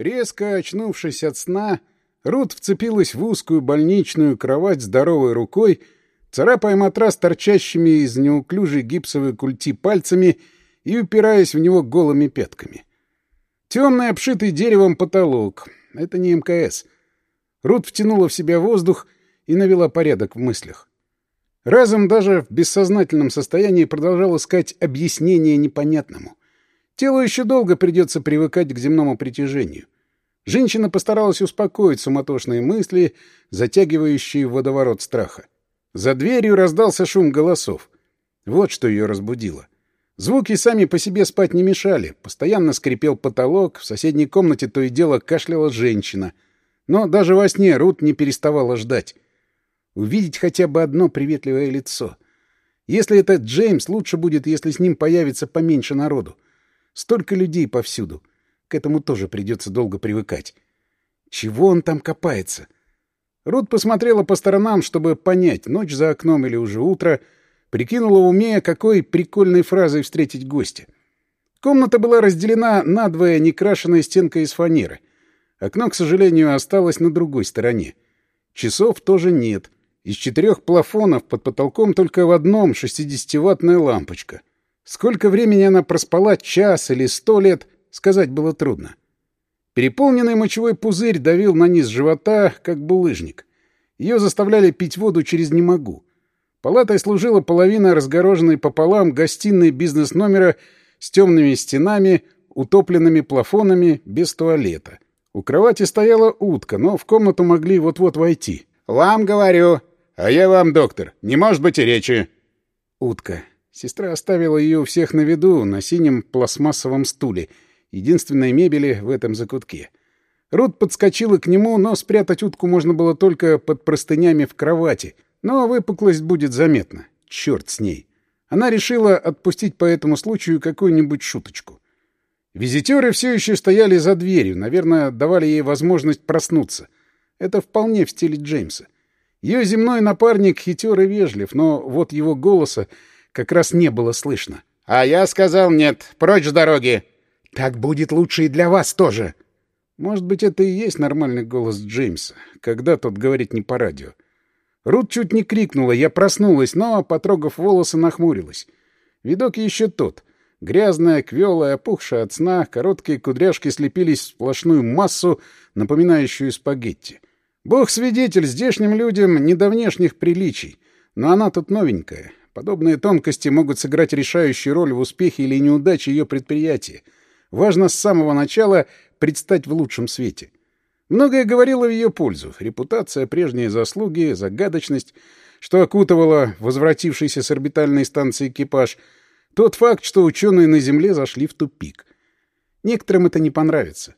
Резко очнувшись от сна, Рут вцепилась в узкую больничную кровать здоровой рукой, царапая матрас торчащими из неуклюжей гипсовой культи пальцами и упираясь в него голыми пятками. Темный, обшитый деревом потолок. Это не МКС. Рут втянула в себя воздух и навела порядок в мыслях. Разом даже в бессознательном состоянии продолжал искать объяснение непонятному. Телу еще долго придется привыкать к земному притяжению. Женщина постаралась успокоить суматошные мысли, затягивающие в водоворот страха. За дверью раздался шум голосов. Вот что ее разбудило. Звуки сами по себе спать не мешали. Постоянно скрипел потолок, в соседней комнате то и дело кашляла женщина. Но даже во сне Рут не переставала ждать. Увидеть хотя бы одно приветливое лицо. Если это Джеймс, лучше будет, если с ним появится поменьше народу. Столько людей повсюду. К этому тоже придется долго привыкать. Чего он там копается? Рут посмотрела по сторонам, чтобы понять, ночь за окном или уже утро — Прикинула в уме, какой прикольной фразой встретить гостя. Комната была разделена надвое некрашенной стенкой из фанеры. Окно, к сожалению, осталось на другой стороне. Часов тоже нет. Из четырех плафонов под потолком только в одном 60-ваттная лампочка. Сколько времени она проспала, час или сто лет, сказать было трудно. Переполненный мочевой пузырь давил на низ живота, как булыжник. Ее заставляли пить воду через «не могу». Палатой служила половина разгороженной пополам гостиной бизнес-номера с темными стенами, утопленными плафонами, без туалета. У кровати стояла утка, но в комнату могли вот-вот войти. «Вам говорю!» «А я вам, доктор. Не может быть и речи!» Утка. Сестра оставила ее у всех на виду, на синем пластмассовом стуле, единственной мебели в этом закутке. Рут подскочила к нему, но спрятать утку можно было только под простынями в кровати — но выпуклость будет заметна. Черт с ней. Она решила отпустить по этому случаю какую-нибудь шуточку. Визитеры все еще стояли за дверью, наверное, давали ей возможность проснуться. Это вполне в стиле Джеймса. Ее земной напарник хитер и вежлив, но вот его голоса как раз не было слышно. «А я сказал нет, прочь с дороги!» «Так будет лучше и для вас тоже!» Может быть, это и есть нормальный голос Джеймса, когда тот говорит не по радио. Рут чуть не крикнула, я проснулась, но, потрогав волосы, нахмурилась. Видок еще тот. Грязная, квелая, опухшая от сна, короткие кудряшки слепились в сплошную массу, напоминающую спагетти. Бог свидетель, здешним людям не до внешних приличий. Но она тут новенькая. Подобные тонкости могут сыграть решающую роль в успехе или неудаче ее предприятия. Важно с самого начала предстать в лучшем свете. Многое говорило в ее пользу. Репутация, прежние заслуги, загадочность, что окутывала возвратившийся с орбитальной станции экипаж. Тот факт, что ученые на Земле зашли в тупик. Некоторым это не понравится.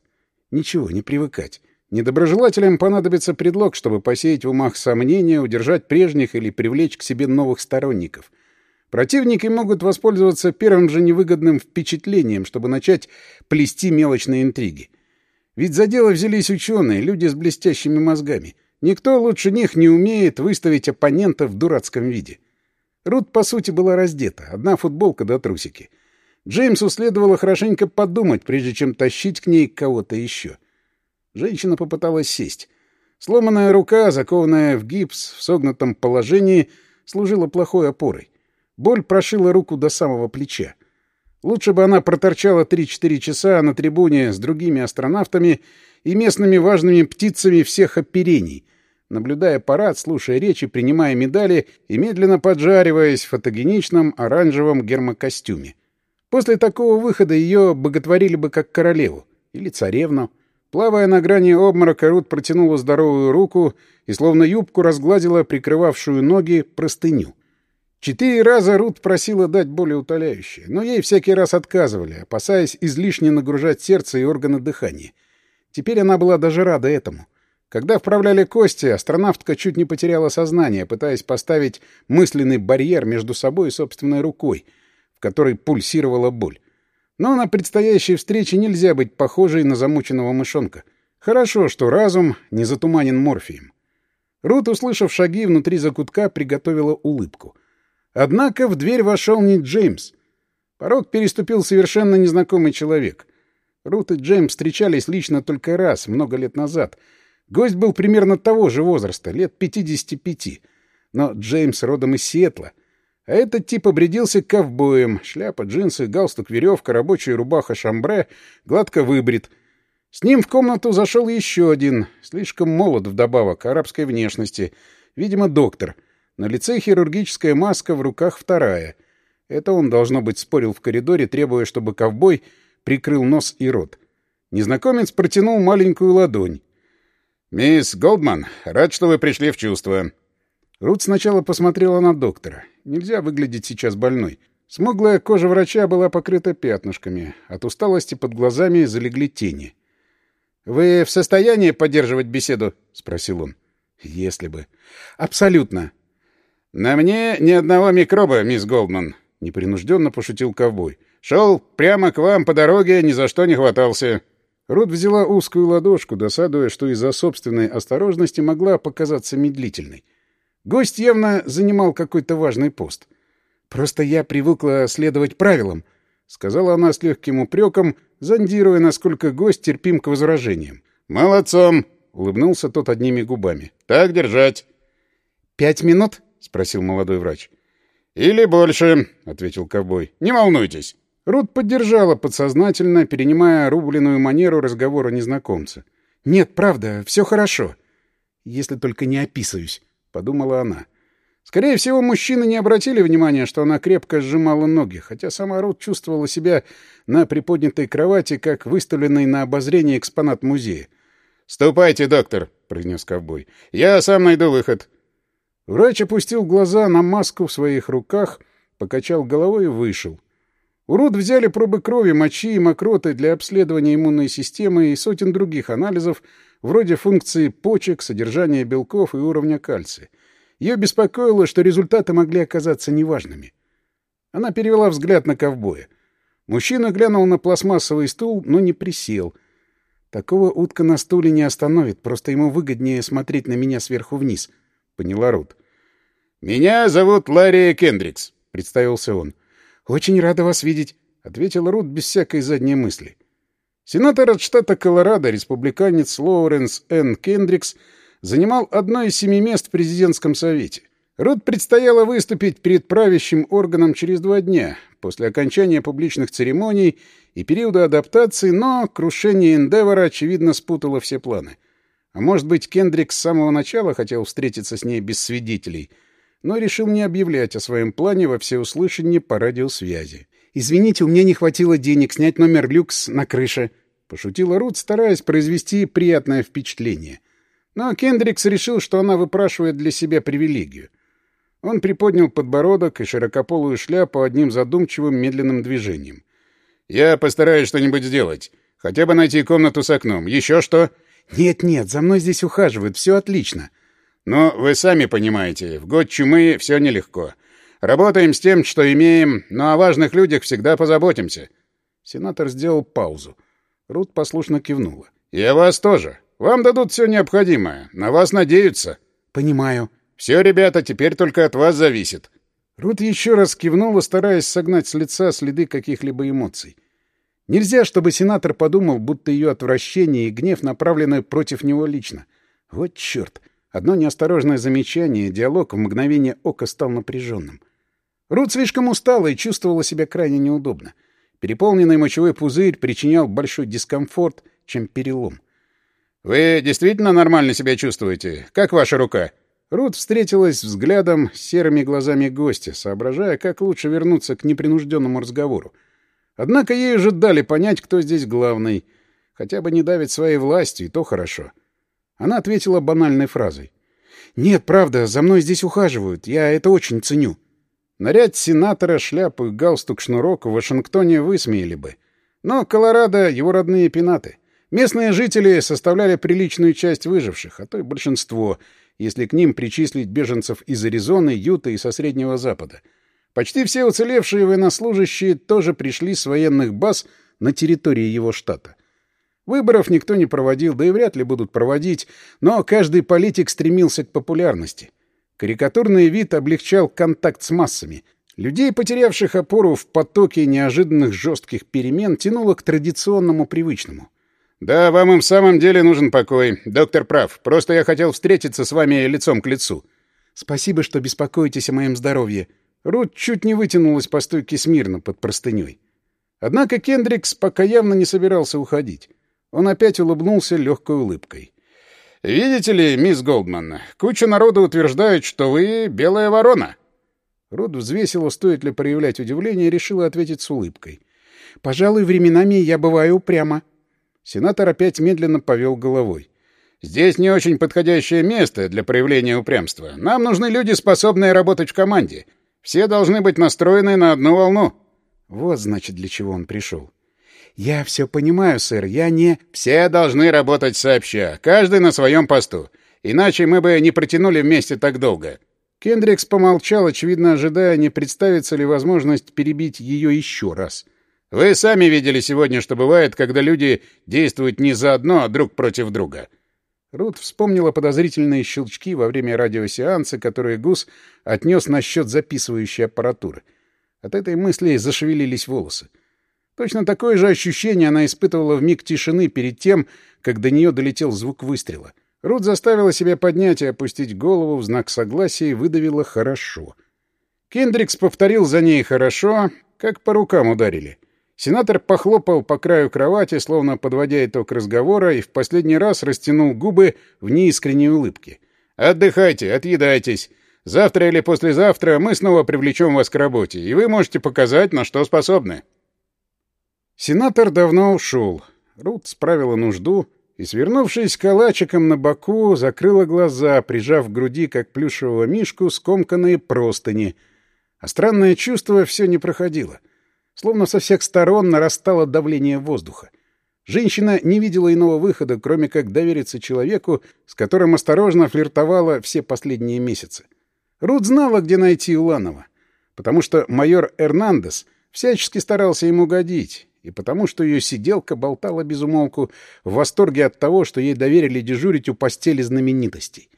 Ничего, не привыкать. Недоброжелателям понадобится предлог, чтобы посеять в умах сомнения, удержать прежних или привлечь к себе новых сторонников. Противники могут воспользоваться первым же невыгодным впечатлением, чтобы начать плести мелочные интриги. Ведь за дело взялись ученые, люди с блестящими мозгами. Никто лучше них не умеет выставить оппонента в дурацком виде. Рут, по сути, была раздета. Одна футболка до трусики. Джеймсу следовало хорошенько подумать, прежде чем тащить к ней кого-то еще. Женщина попыталась сесть. Сломанная рука, закованная в гипс в согнутом положении, служила плохой опорой. Боль прошила руку до самого плеча. Лучше бы она проторчала 3-4 часа на трибуне с другими астронавтами и местными важными птицами всех оперений, наблюдая парад, слушая речи, принимая медали и медленно поджариваясь в фотогеничном оранжевом гермокостюме. После такого выхода ее боготворили бы как королеву или царевну. Плавая на грани обморока, Рут протянула здоровую руку и словно юбку разгладила прикрывавшую ноги простыню. Четыре раза Рут просила дать более утоляющее, но ей всякий раз отказывали, опасаясь излишне нагружать сердце и органы дыхания. Теперь она была даже рада этому. Когда вправляли кости, астронавтка чуть не потеряла сознание, пытаясь поставить мысленный барьер между собой и собственной рукой, в которой пульсировала боль. Но на предстоящей встрече нельзя быть похожей на замученного мышонка. Хорошо, что разум не затуманен морфием. Рут, услышав шаги внутри закутка, приготовила улыбку — Однако в дверь вошел не Джеймс. Порог переступил совершенно незнакомый человек. Рут и Джейм встречались лично только раз, много лет назад. Гость был примерно того же возраста, лет 55. Но Джеймс родом из Сиэтла. А этот тип обрядился ковбоем. Шляпа, джинсы, галстук, веревка, рабочая рубаха шамбре, гладко выбрит. С ним в комнату зашел еще один, слишком молод вдобавок, арабской внешности. Видимо, доктор. На лице хирургическая маска, в руках вторая. Это он, должно быть, спорил в коридоре, требуя, чтобы ковбой прикрыл нос и рот. Незнакомец протянул маленькую ладонь. «Мисс Голдман, рад, что вы пришли в чувство». Рут сначала посмотрела на доктора. Нельзя выглядеть сейчас больной. Смуглая кожа врача была покрыта пятнышками. От усталости под глазами залегли тени. «Вы в состоянии поддерживать беседу?» — спросил он. «Если бы». «Абсолютно». «На мне ни одного микроба, мисс Голдман», — непринужденно пошутил ковбой. «Шел прямо к вам по дороге, ни за что не хватался». Рут взяла узкую ладошку, досадуя, что из-за собственной осторожности могла показаться медлительной. Гость явно занимал какой-то важный пост. «Просто я привыкла следовать правилам», — сказала она с легким упреком, зондируя, насколько гость терпим к возражениям. «Молодцом!» — улыбнулся тот одними губами. «Так держать!» «Пять минут?» — спросил молодой врач. «Или больше», — ответил ковбой. «Не волнуйтесь». Рут поддержала подсознательно, перенимая рубленную манеру разговора незнакомца. «Нет, правда, все хорошо. Если только не описываюсь», — подумала она. Скорее всего, мужчины не обратили внимания, что она крепко сжимала ноги, хотя сама Рут чувствовала себя на приподнятой кровати, как выставленный на обозрение экспонат музея. «Ступайте, доктор», — произнес ковбой. «Я сам найду выход». Врач опустил глаза на маску в своих руках, покачал головой и вышел. У Рут взяли пробы крови, мочи и мокроты для обследования иммунной системы и сотен других анализов, вроде функции почек, содержания белков и уровня кальция. Ее беспокоило, что результаты могли оказаться неважными. Она перевела взгляд на ковбоя. Мужчина глянул на пластмассовый стул, но не присел. Такого утка на стуле не остановит, просто ему выгоднее смотреть на меня сверху вниз, — поняла Рут. «Меня зовут Ларри Кендрикс», — представился он. «Очень рада вас видеть», — ответил Рут без всякой задней мысли. Сенатор от штата Колорадо, республиканец Лоуренс Н. Кендрикс, занимал одно из семи мест в президентском совете. Рут предстояло выступить перед правящим органом через два дня, после окончания публичных церемоний и периода адаптации, но крушение Эндевора, очевидно, спутало все планы. А может быть, Кендрикс с самого начала хотел встретиться с ней без свидетелей, но решил не объявлять о своем плане во всеуслышание по радиосвязи. «Извините, у меня не хватило денег снять номер люкс на крыше», — пошутила Рут, стараясь произвести приятное впечатление. Но Кендрикс решил, что она выпрашивает для себя привилегию. Он приподнял подбородок и широкополую шляпу одним задумчивым медленным движением. «Я постараюсь что-нибудь сделать. Хотя бы найти комнату с окном. Еще что?» «Нет-нет, за мной здесь ухаживают. Все отлично». «Но вы сами понимаете, в год чумы все нелегко. Работаем с тем, что имеем, но о важных людях всегда позаботимся». Сенатор сделал паузу. Рут послушно кивнула. «Я вас тоже. Вам дадут все необходимое. На вас надеются». «Понимаю». «Все, ребята, теперь только от вас зависит». Рут еще раз кивнула, стараясь согнать с лица следы каких-либо эмоций. Нельзя, чтобы сенатор подумал, будто ее отвращение и гнев направлены против него лично. Вот черт! Одно неосторожное замечание, диалог в мгновение ока стал напряженным. Рут слишком устала и чувствовала себя крайне неудобно. Переполненный мочевой пузырь причинял большой дискомфорт, чем перелом. «Вы действительно нормально себя чувствуете? Как ваша рука?» Рут встретилась взглядом серыми глазами гостя, соображая, как лучше вернуться к непринужденному разговору. Однако ей уже дали понять, кто здесь главный. Хотя бы не давить своей властью, и то хорошо. Она ответила банальной фразой. «Нет, правда, за мной здесь ухаживают. Я это очень ценю». Наряд сенатора, шляпу и галстук-шнурок в Вашингтоне высмеяли бы. Но Колорадо — его родные пенаты. Местные жители составляли приличную часть выживших, а то и большинство, если к ним причислить беженцев из Аризоны, Юта и со Среднего Запада. Почти все уцелевшие военнослужащие тоже пришли с военных баз на территории его штата. Выборов никто не проводил, да и вряд ли будут проводить, но каждый политик стремился к популярности — Карикатурный вид облегчал контакт с массами. Людей, потерявших опору в потоке неожиданных жестких перемен, тянуло к традиционному привычному. «Да, вам и в самом деле нужен покой. Доктор прав. Просто я хотел встретиться с вами лицом к лицу». «Спасибо, что беспокоитесь о моем здоровье». Рут чуть не вытянулась по стойке смирно под простыней. Однако Кендрикс пока явно не собирался уходить. Он опять улыбнулся легкой улыбкой. «Видите ли, мисс Голдман, куча народу утверждает, что вы белая ворона». Рот взвесила, стоит ли проявлять удивление, и решила ответить с улыбкой. «Пожалуй, временами я бываю упряма». Сенатор опять медленно повел головой. «Здесь не очень подходящее место для проявления упрямства. Нам нужны люди, способные работать в команде. Все должны быть настроены на одну волну». Вот, значит, для чего он пришел. «Я все понимаю, сэр, я не...» «Все должны работать сообща, каждый на своем посту. Иначе мы бы не протянули вместе так долго». Кендрикс помолчал, очевидно ожидая, не представится ли возможность перебить ее еще раз. «Вы сами видели сегодня, что бывает, когда люди действуют не заодно, а друг против друга». Рут вспомнила подозрительные щелчки во время радиосеанса, которые Гус отнес насчет записывающей аппаратуры. От этой мысли зашевелились волосы. Точно такое же ощущение она испытывала в миг тишины перед тем, как до нее долетел звук выстрела. Рут заставила себя поднять и опустить голову в знак согласия и выдавила «хорошо». Кендрикс повторил за ней «хорошо», как по рукам ударили. Сенатор похлопал по краю кровати, словно подводя итог разговора, и в последний раз растянул губы в неискренней улыбке. «Отдыхайте, отъедайтесь. Завтра или послезавтра мы снова привлечем вас к работе, и вы можете показать, на что способны». Сенатор давно ушел. Рут справила нужду и, свернувшись калачиком на боку, закрыла глаза, прижав к груди, как плюшевого мишку, скомканные простыни. А странное чувство все не проходило. Словно со всех сторон нарастало давление воздуха. Женщина не видела иного выхода, кроме как довериться человеку, с которым осторожно флиртовала все последние месяцы. Рут знала, где найти Уланова, потому что майор Эрнандес всячески старался ему угодить, и потому что ее сиделка болтала без умолку в восторге от того, что ей доверили дежурить у постели знаменитостей.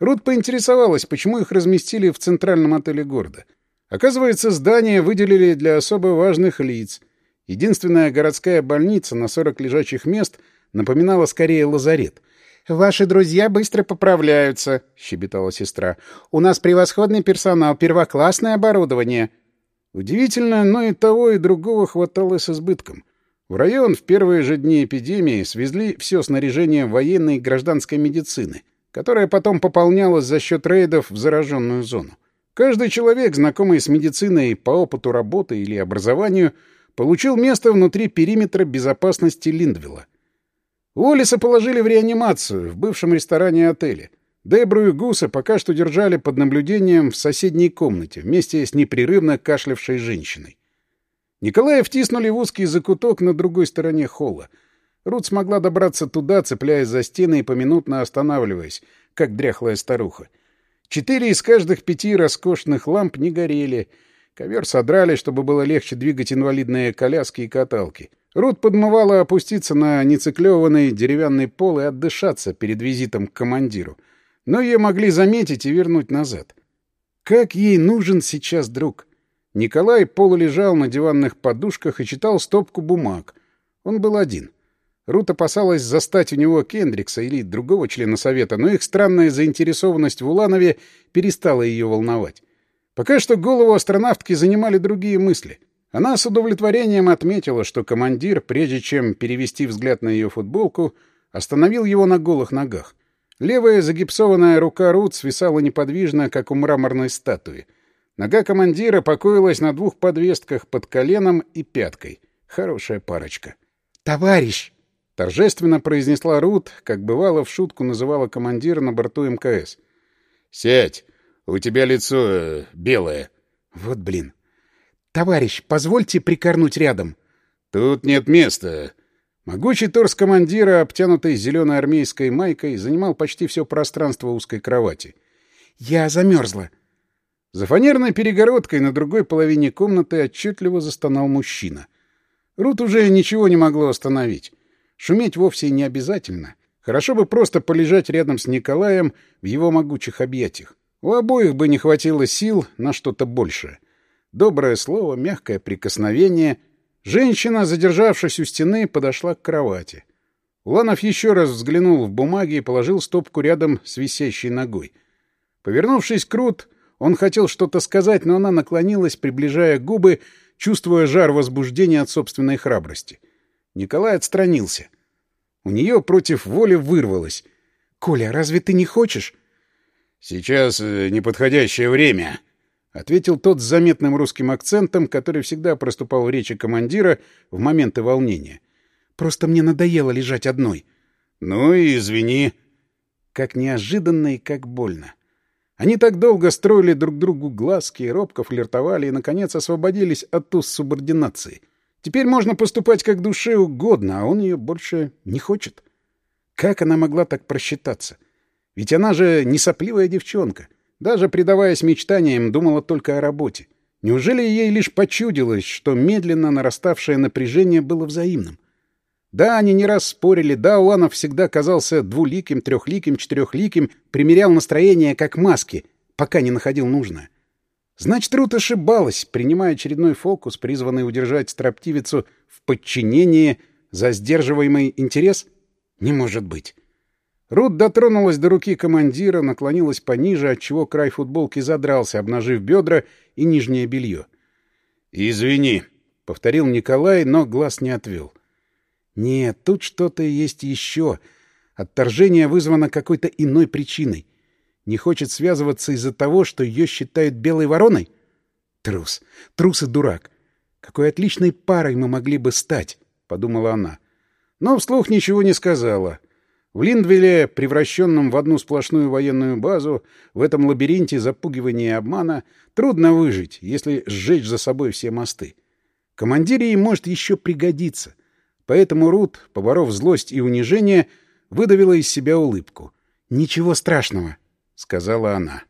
Рут поинтересовалась, почему их разместили в центральном отеле города. Оказывается, здание выделили для особо важных лиц. Единственная городская больница на 40 лежачих мест напоминала скорее лазарет. «Ваши друзья быстро поправляются», — щебетала сестра. «У нас превосходный персонал, первоклассное оборудование». Удивительно, но и того, и другого хватало с избытком. В район в первые же дни эпидемии свезли все снаряжение военной и гражданской медицины, которое потом пополнялось за счет рейдов в зараженную зону. Каждый человек, знакомый с медициной по опыту работы или образованию, получил место внутри периметра безопасности Линдвилла. Уоллиса положили в реанимацию в бывшем ресторане отеля — Дебру и Гуса пока что держали под наблюдением в соседней комнате вместе с непрерывно кашлявшей женщиной. Николая втиснули в узкий закуток на другой стороне холла. Рут смогла добраться туда, цепляясь за стены и поминутно останавливаясь, как дряхлая старуха. Четыре из каждых пяти роскошных ламп не горели. Ковер содрали, чтобы было легче двигать инвалидные коляски и каталки. Рут подмывала опуститься на нециклеванный деревянный пол и отдышаться перед визитом к командиру — но ее могли заметить и вернуть назад. Как ей нужен сейчас друг? Николай полулежал на диванных подушках и читал стопку бумаг. Он был один. Рут опасалась застать у него Кендрикса или другого члена совета, но их странная заинтересованность в Уланове перестала ее волновать. Пока что голову астронавтки занимали другие мысли. Она с удовлетворением отметила, что командир, прежде чем перевести взгляд на ее футболку, остановил его на голых ногах. Левая загипсованная рука Рут свисала неподвижно, как у мраморной статуи. Нога командира покоилась на двух подвестках под коленом и пяткой. Хорошая парочка. «Товарищ!» — торжественно произнесла Рут, как бывало в шутку называла командира на борту МКС. «Сядь! У тебя лицо э, белое». «Вот блин! Товарищ, позвольте прикорнуть рядом». «Тут нет места. Могучий торс командира, обтянутый зеленой армейской майкой, занимал почти все пространство узкой кровати. «Я замерзла». За фанерной перегородкой на другой половине комнаты отчетливо застонал мужчина. Рут уже ничего не могло остановить. Шуметь вовсе не обязательно. Хорошо бы просто полежать рядом с Николаем в его могучих объятиях. У обоих бы не хватило сил на что-то большее. Доброе слово, мягкое прикосновение. Женщина, задержавшись у стены, подошла к кровати. Уланов еще раз взглянул в бумаги и положил стопку рядом с висящей ногой. Повернувшись к Рут, он хотел что-то сказать, но она наклонилась, приближая губы, чувствуя жар возбуждения от собственной храбрости. Николай отстранился. У нее против воли вырвалось. «Коля, разве ты не хочешь?» «Сейчас э, неподходящее время», — ответил тот с заметным русским акцентом, который всегда проступал в речи командира в моменты волнения. «Просто мне надоело лежать одной». «Ну и извини». Как неожиданно и как больно. Они так долго строили друг другу глазки, робко флиртовали и, наконец, освободились от уз субординации. Теперь можно поступать как душе угодно, а он ее больше не хочет. Как она могла так просчитаться? Ведь она же не сопливая девчонка. Даже предаваясь мечтаниям, думала только о работе. Неужели ей лишь почудилось, что медленно нараставшее напряжение было взаимным? Да, они не раз спорили, да, Уланов всегда казался двуликим, трехликим, четырехликим, примерял настроение как маски, пока не находил нужное. Значит, Рут ошибалась, принимая очередной фокус, призванный удержать строптивицу в подчинении за сдерживаемый интерес? Не может быть. Рут дотронулась до руки командира, наклонилась пониже, отчего край футболки задрался, обнажив бедра и нижнее белье. «Извини», — повторил Николай, но глаз не отвел. «Нет, тут что-то есть еще. Отторжение вызвано какой-то иной причиной. Не хочет связываться из-за того, что ее считают белой вороной? Трус. Трус и дурак. Какой отличной парой мы могли бы стать, — подумала она. Но вслух ничего не сказала. В Линдвилле, превращенном в одну сплошную военную базу, в этом лабиринте запугивания и обмана, трудно выжить, если сжечь за собой все мосты. Командире ей может еще пригодиться. Поэтому Рут, поборов злость и унижение, выдавила из себя улыбку. «Ничего страшного», — сказала она.